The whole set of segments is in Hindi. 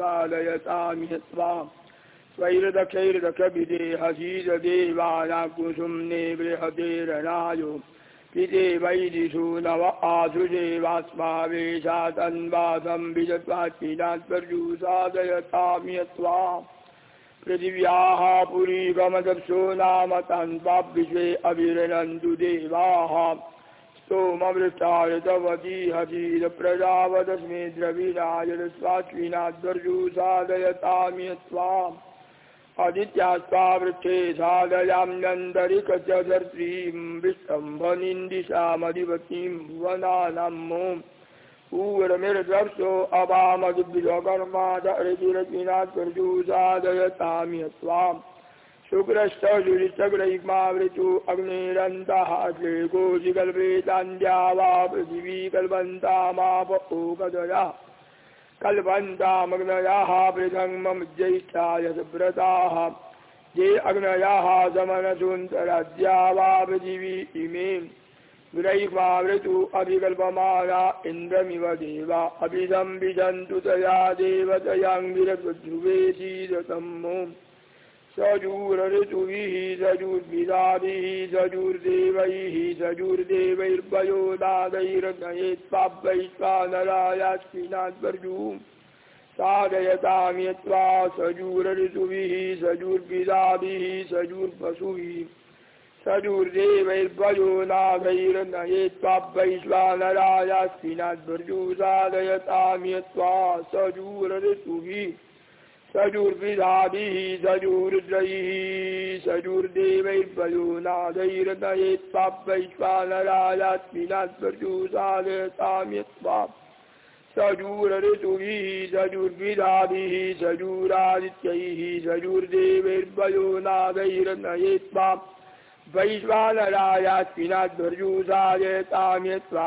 सादयताम्यत्वा त्वैर्दक्षैरक्षभिदे हसीरदेवानाकुसुम् ने बृहतेरनायो पिते वैदिषु नव आशुषेवात्मा वेशातंदयतामियत्वा पृथिव्याः पुरी नाम तान्वाभ्युषे अभिरनन्तु देवाः सोमवृष्टायतवती हसीद प्रजावदस्मे द्रविराजस्वात्विनाद्वर्जु साधयतामि त्वाम् आदित्यास्त्वा वृक्षे साधयाम्यन्तरिकचधर्त्रीं विस्तम्भनिन्दिशामधिपतीं भुवनानां मोम् पूरमिर्द्रप्सो अवामदिव्यकर्मा ऋतिरतिनात्वर्जु साधयतामि त्वाम् शुक्रश्चुरिश्चग्रैग्मावृतु अग्निरन्तः श्लेकोशिकल्पेतान्द्या वा पृथिवी कल्पन्तामाप ओकदया कल्पन्तामग्नयाः पृथङ् मम ज्येष्ठाय सुव्रताः ये अग्नयाः समनसुन्तराद्या वा पृथिवी इमे। ग्रैग्मावृतु अभिकल्पमाना इन्द्रमिव देवा। अभिसंविशन्तु तया देवतयाङ्गिरध्रुवेशीदतम् सजूर ऋतुभिः सजुर्विदाभिः सजुर्देवैः सजुर्देवैर्भयो नागैरङ्गये त्वाब् वैश्वानरा याश्विनाद्भजुं सागयताम्यत्वा सजूरऋतुभिः सजुर्विदाभिः सजुर्वसुभिः सजुर्देवैर्भयो नागैरङ्गये त्वा वैश्वानरा यास्मिनाद्भजुः सागयताम्यत्वा सजूरऋतुभिः झुर्भिदाभिः झजुर्दैः षजुर्देवैर्भयोनादैर्नये त्वा वैश्वानराजामिना द्वजुषायताम्यत्वा षूरऋतुभिः झजुर्विदाभिः झजूरादित्यैः सजुर्देवैर्भयो नादैर्नये त्वा वैश्वानरायात्मिना द्वजुषायताम्यत्वा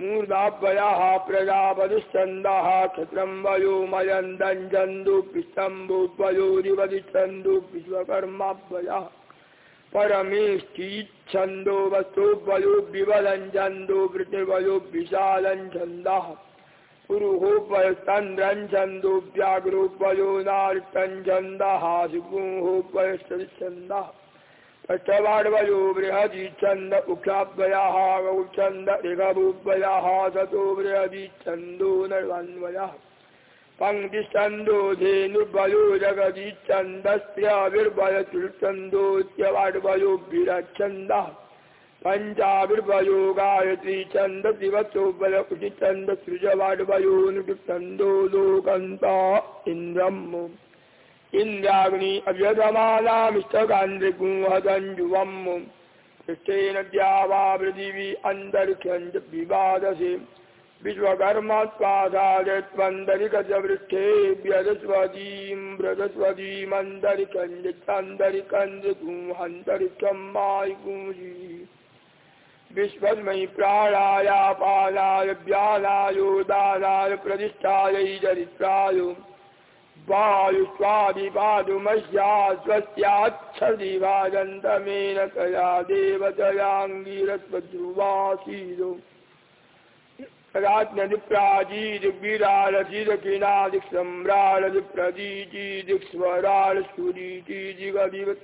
मूर्धाभ्यः प्रजापतिश्चन्दः क्षत्रं वयो मयन्दञ्जन्दु पिष्टम्बुद्वयोरिवदिच्छन्दु विश्वकर्माभ्यः परमेष्ठीच्छन्दो वस्तुभ्वयो विवलञ्छन्दो वृत्तिवयो विशालञ्छन्दः पुरुहोपयस्तन्द्रञ्छन्दो व्याघ्रोपयो नार्तञ्छन्दः सुगुहोपयश्चन्दः अष्टवाड्वयो बृहदीच्छन्द उक्षाभ्वयः गौच्छन्द ततो बृहदीच्छन्दो नर्वन्वयः। पङ्क्तिश्चन्दो धेनुभयो जगदीच्छन्दस्याविर्भयचुच्छन्दोत्यवाड्वयो विरच्छन्दः। पञ्चाविर्भयो गायत्री छन्द दिवसोभय कुटिच्छन्द सृजवाड्वयो नुटिच्छन्दो लोकन्ता इन्द्रम्। इन्द्राग्नि अभ्यधमानामिष्टगान्ध्रिगुंहदञ्जुवम् पृष्ठेन द्यावा पृथिवी अन्तरिक्षञ्च विवादसे। विश्वकर्मत्वाधारत्वन्तरिकजवृक्षेभ्यदस्वतीं व्रजस्वतीमन्तरिकञ्चित्तन्तरिकञ्चिगुंहन्तरिक्षं मायिगुंसि विश्वस्मै प्राणायापानाय व्यानायोदानाय प्रतिष्ठायै, चरित्राय। वायुष्वादिपादुमह्या स्वस्याच्छदिभाजन्तमेन तया देवतयाङ्गिरत्वध्रुवासीदो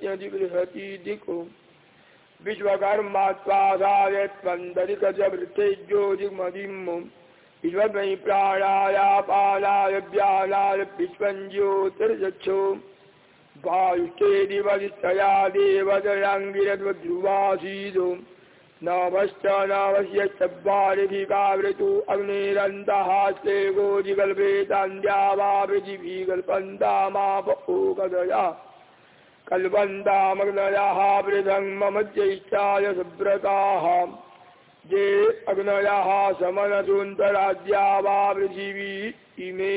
राज्ञदिप्राजीदिग्विरालजिदकिनादिक्सम्रालजिप्रतीजीजिगदिवत्यजिबृहतीदिको विश्वकर्मा त्वाधायत्वन्तरिकजवृत्तेज्योतिर्मदिम् विश्वमयि प्राणायापानाय व्यानाय विश्वं ज्योतिर्यच्छो वायुश्चेदिवदितया देवतयाङ्गिरध्रुवासीदो नवश्च नवश्यश्च वारिभिकावृतु अग्निरन्तः स्ते गोजिकल्पेतान्द्या वा कल्पन्तामग्नयाः मम सुव्रताः। ये अग्नयः समनसुन्तराद्या वा पृथिवी इमे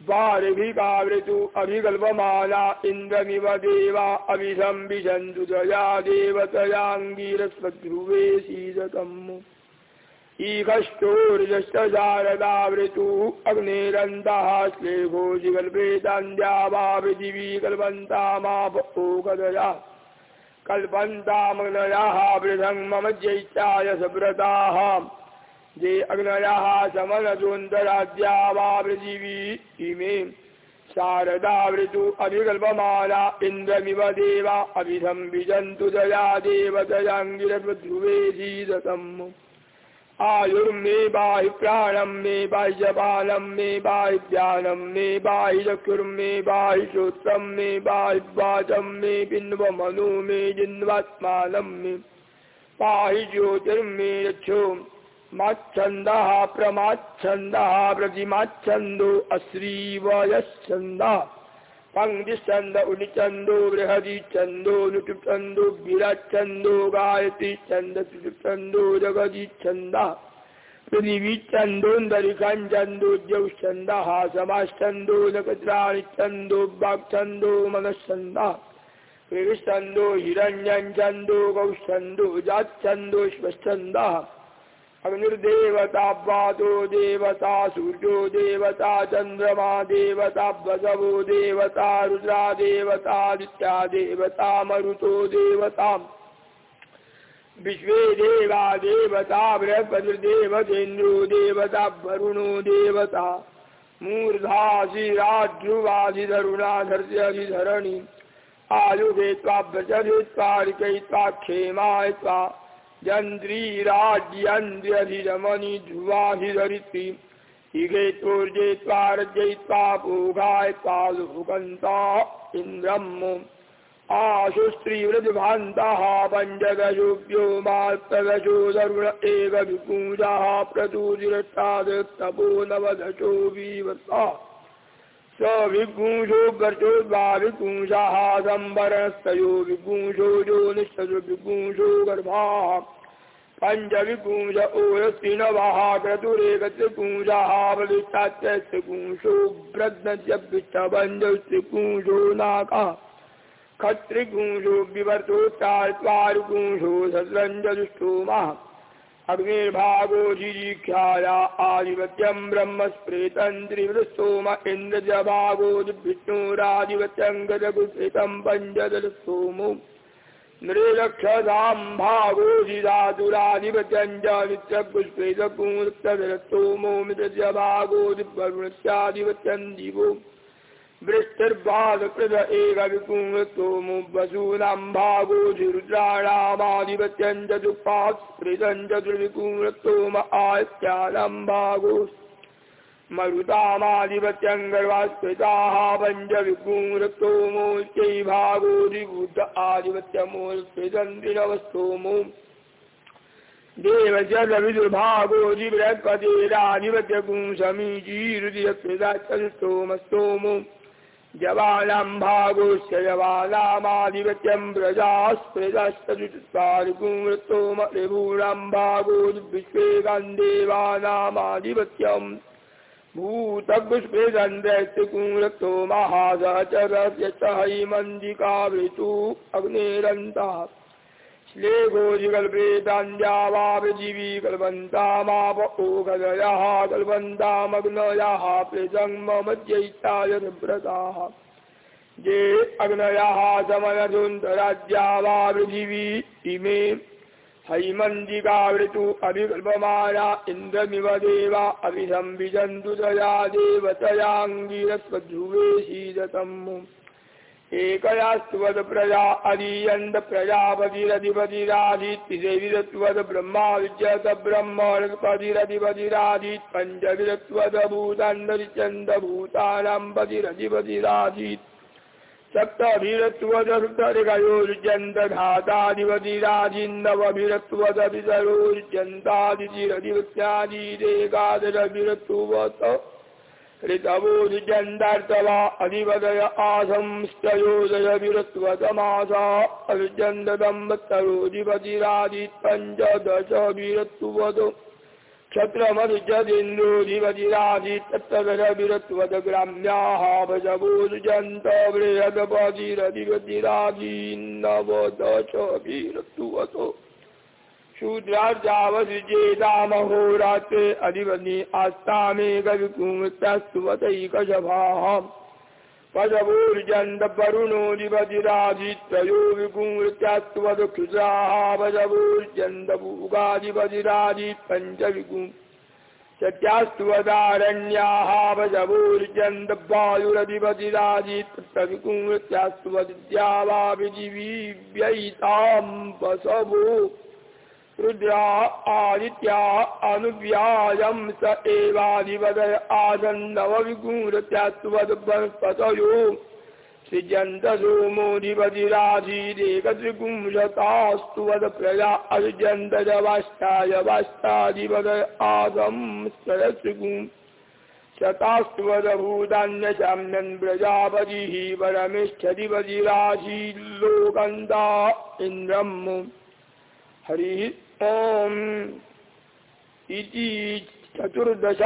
वारिभिकावृतु अभिकल्पमाना इन्द्रमिव देवा अभिसंविशन्तु दया देवतयाङ्गीरस्वध्रुवे शीततम् ईकष्टोर्जश्च शारदावृतुः अग्नेरन्तः श्लेघोजिकल्पेतान्द्या वा पृथिवी कल्पन्तामाप ओकदया कल्पन्तामग्नयाः वृथङ् मम जैत्याय सव्रताः। जे अग्नयाः समनजोऽन्तराद्या वा पृथिवी इमे शारदावृतु अभिकल्पमाना इन्द्रमिव देवा। अभिसंविजन्तु दया देवतयाङ्गिरध्रुवे धीरतम् आयुर्मे बाहि प्राणम मे बाहि जपानं मे बाहि ध्यानं मे बाहि चक्षुर्मे बाहि श्रोत्रं मे बाहि वाचं मे बिन्वमनु मे जिन्वात्मानं मे पाहि ज्योतिर्मे यच्छो माच्छन्दः प्रमाच्छन्दः प्रतिमाच्छन्दो अश्रीवयश्छन्दः पङ्क्तिश्चन्द उनिचन्दो बृहदिच्छन्दो नुटुप्छन्दो विराच्छन्दो गायत्री छन्द सुटुप्छन्दो जगदिच्छन्दः पृथिवीच्छन्दोऽन्तरिकाञ्छन्दो द्यौश्छन्दः समाश्छन्दो नक्षत्राणिच्छन्दो वाक्छन्दो मनश्छन्दः कृष्छन्दो हिरण्यञ्छन्दो गौश्छन्दो जाच्छन्दो श्वश्छन्दः अग्निर्देवता वादो देवता, सूर्यो देवता चन्द्रमा देवता, बसवो देवता, रुद्रा देवतादित्या देवता, मरुतो देवता, विश्वे देवा देवता बृहस्पतिर्देवतेन्द्रो देवता, वरुणो देवता मूर्धाशिराध्रुवाधिधरुणाधर्ष्यधिधरणि आयुधे त्वा व्रजधे त्वा ऋकयित्वा जन्द्रीराज्यन्द्रियधिरमणि धुवाधि धरित्री हिगेतोर्जयित्वा रजयित्वा भो गायत्वा इन्द्रम्। आशुस्त्रिवृद्धि भान्ताः पञ्चदश्यो दरुण एव विपूजाः प्रचोदिरष्टादस्तपो नवदशो विवसा। स विपुंसो गर्जोद्वा विपुंसः सम्बरस्तयो विपुंसो जो निष्ठसो विपुंसो गर्भाः। पञ्चविपुंस ओरस्तिनवः क्रतुरेकत्रिपुंसः बलिष्ठात्यस्त्रिपुंसो व्रद्नत्यपिष्ठबन्धस्त्रिपुंसो नाकः खत्रिपुंसो विवर्तोत्तार्त्वारुपुंसो सस्रञ्जदुष्टोमः अग्निर्भागो जिजीख्याया आधिपत्यं ब्रह्मस्प्रेतं त्रिवृत्सोम इन्द्रजभागो विष्णुराधिपत्यं गजगुप्रेतं पञ्चदलसोमो नृलक्षदां भागो जिधातुराधिपत्यं च नित्यपुष्पेतपुंसोमो मित्रजभागो दिवरुणस्याधिपत्यं दिवो। वृष्टिर्बाधकृत एकविपुंसोमो वसूनां भागो रुद्राणामाधिपत्यं च दुःपास्पृतं चतुर्विपुंसोम आस्यानां भागो मरुतामाधिपत्यं गर्भास्पृताः पञ्चविपुंसोमोच्चै भागो द्विबुद्ध आधिपत्यमोस्पृतं त्रिनवस्तोमो देवजलविदुर्भागो जिव्रत्पतिराधिपत्यपुंसमीजीरुदियस्पृताचतुस्तोमस्तोमो जवानां भागोश्च जवानाम् भागोश्च यवानामाधिपत्यम् प्रजास्पेदश्चिपुँृत्तो त्रिगूणाम् भागो विश्वेकान् देवानामाधिपत्यम् भूत स्पृदन्द्रपुङ्तो च हैमन्दिकावृतु अग्नेरन्तः श्लेघोजिकल्पेतान्द्या वा पृथिवी कल्पन्तामाप ओघदयः कल्पन्तामग्नयः पृथङ्ममध्यैताय सुव्रताः ये अग्नयः समनसुन्दराज्या इमे हैमन्दिकावृतु अभिकल्पमाना इन्द्रमिव देवा अभिसंविजन्तु तया देवतयाङ्गिरस्वध्रुवे शीदतम् एकया त्वद् प्रजा अरियन्द प्रजापतिरधिपतिराधिरत्वद् ब्रह्माजद ब्रह्मपदिरधिपतिराजित् पञ्चविरत्वदभूतान्दभूतानां पदिरधिपतिराजित् सप्त अभिरत्वद हृतरिगयोर्जन्दघाताधिपतिराधिरत्वदभितरोन्तादिजिरधिवस्यादिरेकादभिरतु पतिरधिपतिराधित् सप्तभिरत्वदसुतरिकयोर्जन्त धातादिवतिराजिन्नवभिरत्वदभितरोर्जन्तादितिरधिवत्यादिरेकादशभिरत्वत ऋतवोर्जन्तार्तवा अधिपदय आसंस्तयोदयभिरत्वतमासा अर्जन्तदम्बत्तरोधिपतिरादित् पञ्चदशभिरत्वद क्षत्रमनुजदिन्दोधिवजिराधि तत्तदरविरत्वदग्राम्याः भजबोरुजन्त बृहदपदिरदिवजिराधीन्नवदशभिरत्वतो शूद्रार्जावसृजेदामहोरात्रे अधिवनि आस्तामे कविकुमस्तस्तुवतैकशभाः भजवोर्जन्दवरुणोदिवजिराधित्रयो विगुंवृत्यास्त्वदक्षुजाः भजवोर्जन्दभुगादिवजिराधि पञ्चविगुं सत्यास्त्वदारण्याः भजवोर्जन्दवायुरधिवजिराधि तत्तविगुंवृत्यास्त्वदिद्या वा विजिवीव्ययितां वसवो रुद्रा आदित्या अनुव्यायं स एवाधिवदय आदन्नवविगुणत्यास्त्वद्वनस्पतयो सृजन्तसोमोऽधिपतिराधीरेकत्रिगुंशतास्तुवद प्रजा असृजन्तजवाष्टाय वाष्टाधिपदय आदं सरसृगुं। शतास्त्वदभूतान्यशाम्यन् प्रजापतिः परमेष्ठधिपतिराधीलोकन्दा इन्द्रम्। हरिः ॐ इति चतुर्दश